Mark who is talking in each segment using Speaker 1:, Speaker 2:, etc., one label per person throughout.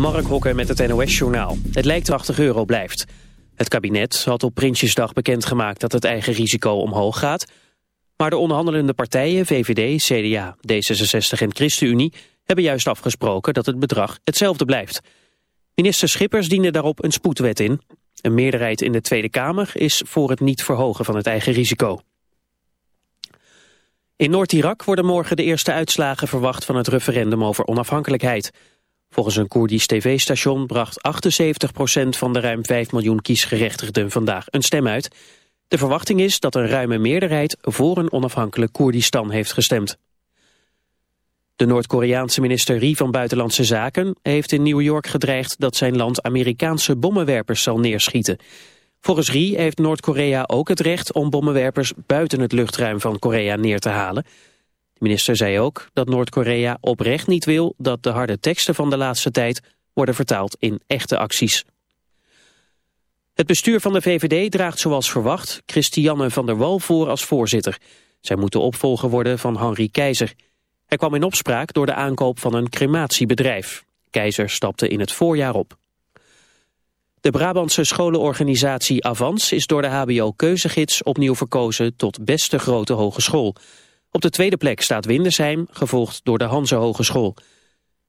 Speaker 1: Mark Hokker met het NOS-journaal. Het lijkt 80 euro blijft. Het kabinet had op Prinsjesdag bekendgemaakt dat het eigen risico omhoog gaat. Maar de onderhandelende partijen, VVD, CDA, D66 en ChristenUnie... hebben juist afgesproken dat het bedrag hetzelfde blijft. Minister Schippers diende daarop een spoedwet in. Een meerderheid in de Tweede Kamer is voor het niet verhogen van het eigen risico. In Noord-Irak worden morgen de eerste uitslagen verwacht van het referendum over onafhankelijkheid. Volgens een Koerdisch tv-station bracht 78% van de ruim 5 miljoen kiesgerechtigden vandaag een stem uit. De verwachting is dat een ruime meerderheid voor een onafhankelijk Koerdistan heeft gestemd. De Noord-Koreaanse minister Ri van Buitenlandse Zaken heeft in New York gedreigd dat zijn land Amerikaanse bommenwerpers zal neerschieten. Volgens Ri heeft Noord-Korea ook het recht om bommenwerpers buiten het luchtruim van Korea neer te halen. Minister zei ook dat Noord-Korea oprecht niet wil dat de harde teksten van de laatste tijd worden vertaald in echte acties. Het bestuur van de VVD draagt zoals verwacht Christiane van der Wal voor als voorzitter. Zij moet de opvolger worden van Henri Keizer. Hij kwam in opspraak door de aankoop van een crematiebedrijf. Keizer stapte in het voorjaar op. De Brabantse scholenorganisatie Avans is door de HBO-keuzegids opnieuw verkozen tot beste grote hogeschool. Op de tweede plek staat Windersheim, gevolgd door de Hanse Hogeschool.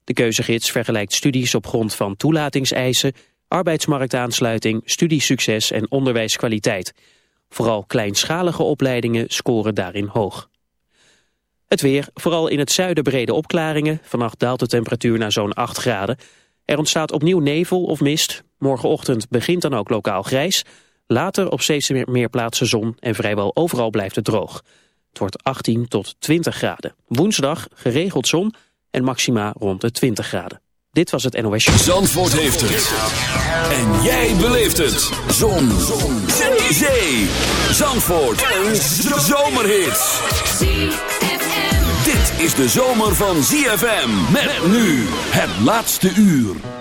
Speaker 1: De keuzegids vergelijkt studies op grond van toelatingseisen, arbeidsmarktaansluiting, studiesucces en onderwijskwaliteit. Vooral kleinschalige opleidingen scoren daarin hoog. Het weer, vooral in het zuiden brede opklaringen. Vannacht daalt de temperatuur naar zo'n 8 graden. Er ontstaat opnieuw nevel of mist. Morgenochtend begint dan ook lokaal grijs. Later op steeds meer plaatsen zon en vrijwel overal blijft het droog. Het wordt 18 tot 20 graden. Woensdag geregeld zon en maxima rond de 20 graden. Dit was het NOS.
Speaker 2: Zandvoort heeft het. En jij beleeft het. Zon. zon. Zee. Zandvoort. Een zomerhit. Dit is de zomer van ZFM. Met nu het laatste uur.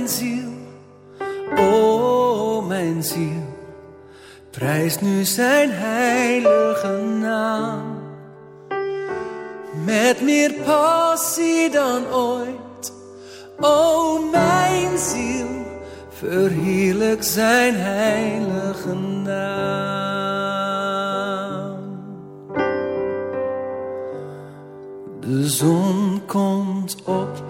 Speaker 3: Mijn ziel, o mijn ziel. Prijs nu zijn heilige naam. Met meer passie dan ooit, o mijn ziel. Verheerlijk zijn heilige naam. De zon komt op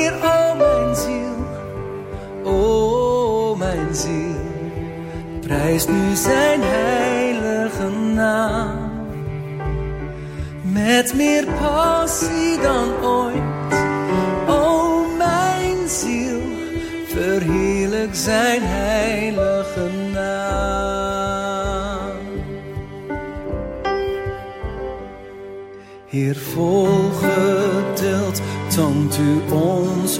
Speaker 3: mijn ziel. Prijs nu zijn heilige naam. Met meer passie dan ooit, o mijn ziel, verheerlijk zijn heilige naam. Heer, vol geduld toont u ons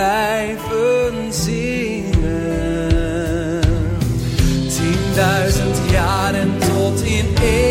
Speaker 3: blijven zingen. Tienduizend jaren tot in één.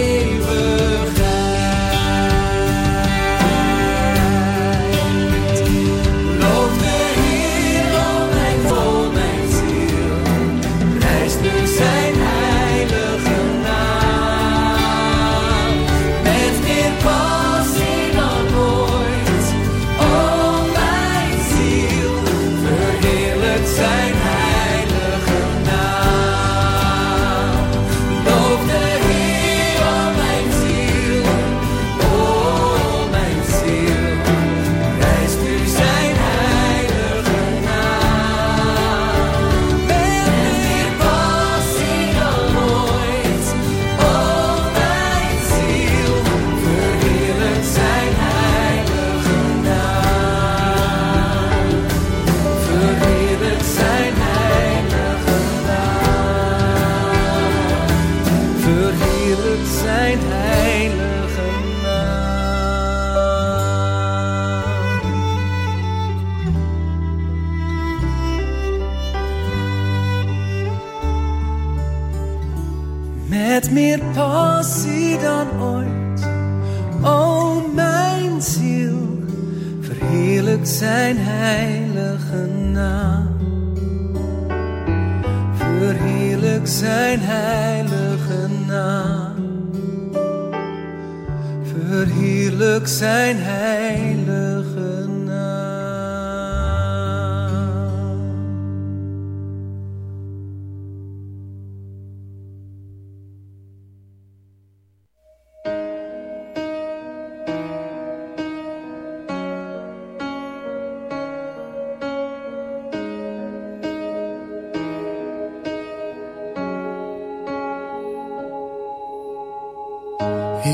Speaker 3: zijn hij.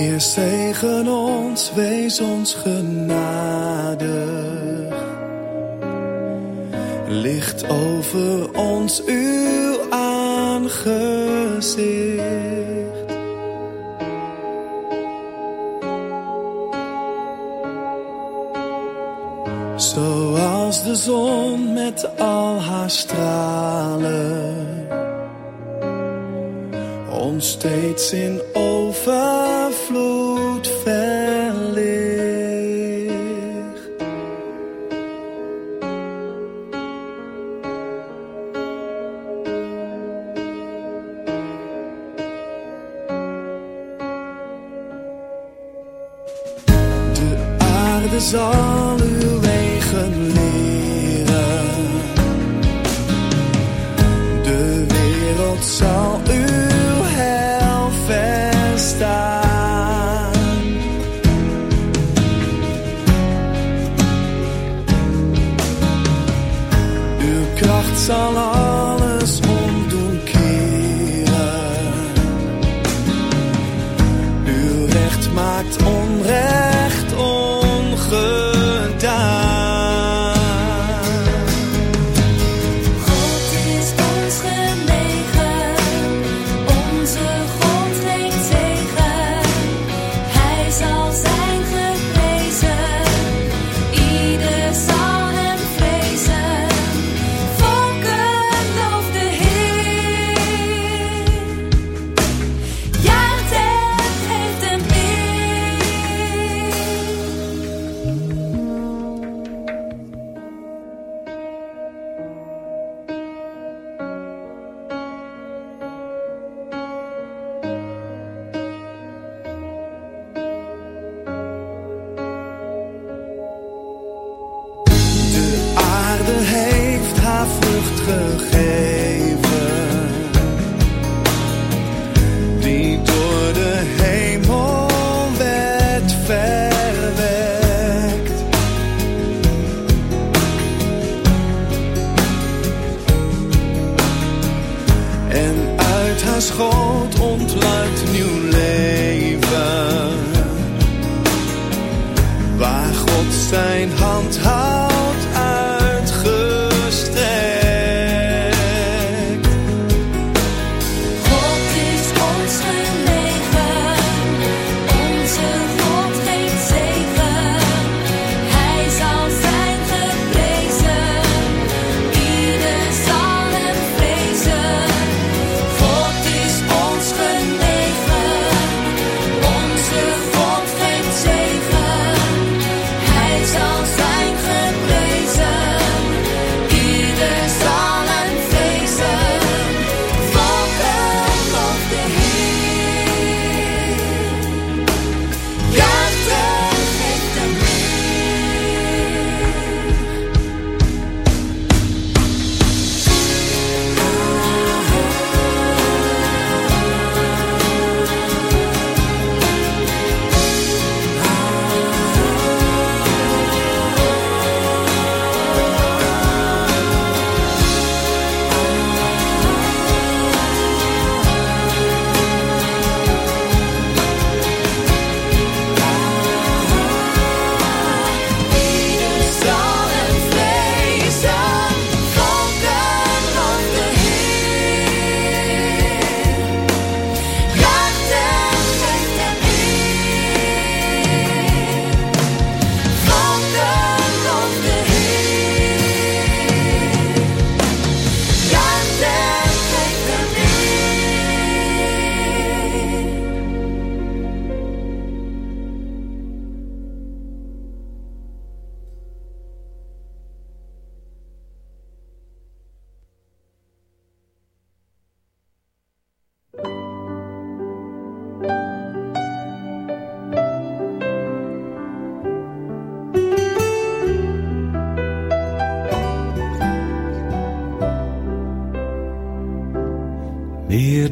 Speaker 3: Heer,
Speaker 4: zegen ons, wees ons genadig. Licht over ons uw aangezicht.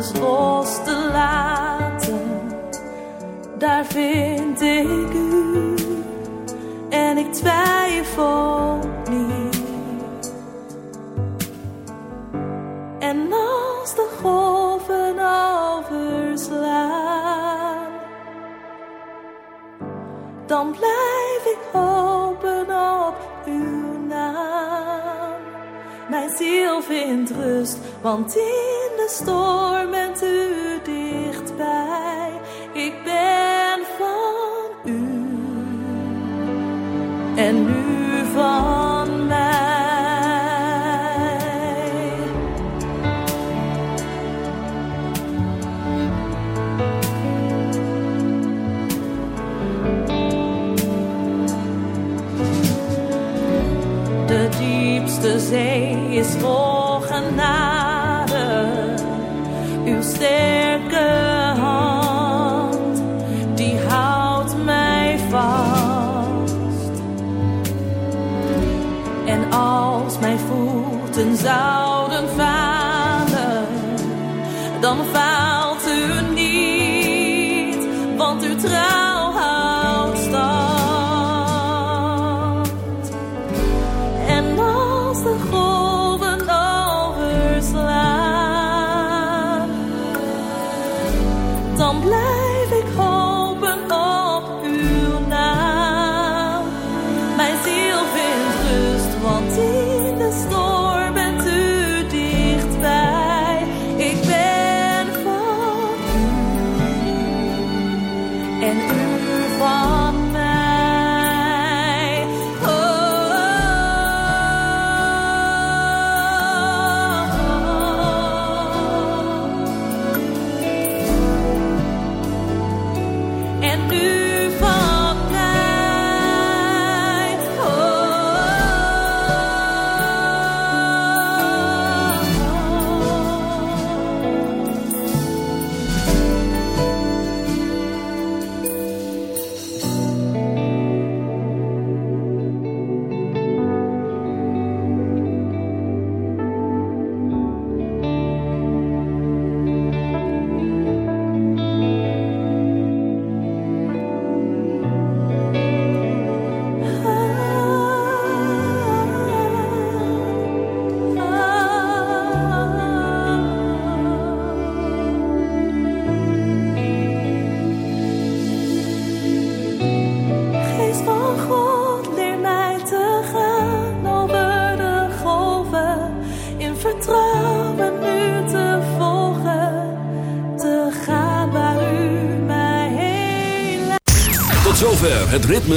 Speaker 5: Alles los